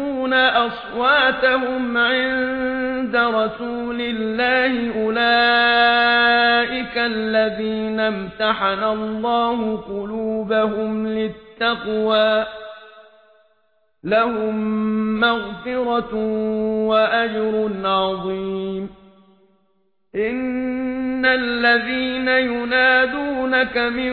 يرفعون أصواتهم عند رسول الله أولئك الذين امتحن الله قلوبهم للتقوى لهم مغفرة وأجر عظيم إن الذين ينادونك من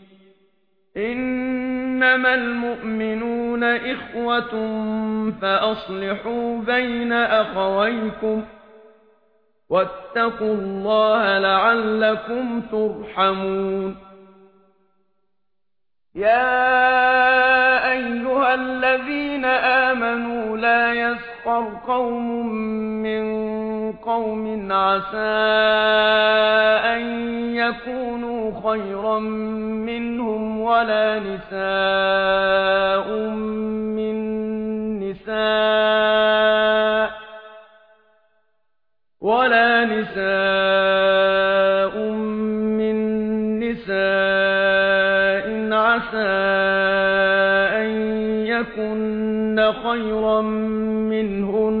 إنما المؤمنون إخوة فأصلحوا بين أخويكم واتقوا الله لعلكم ترحمون. يا أيها الذين آمنوا لا يسخر قوم من قوم عسى أن يكونوا خيرا منهم ولا نساء من نساء ولا نساء من نساء عسى أن يكون خيرا منهن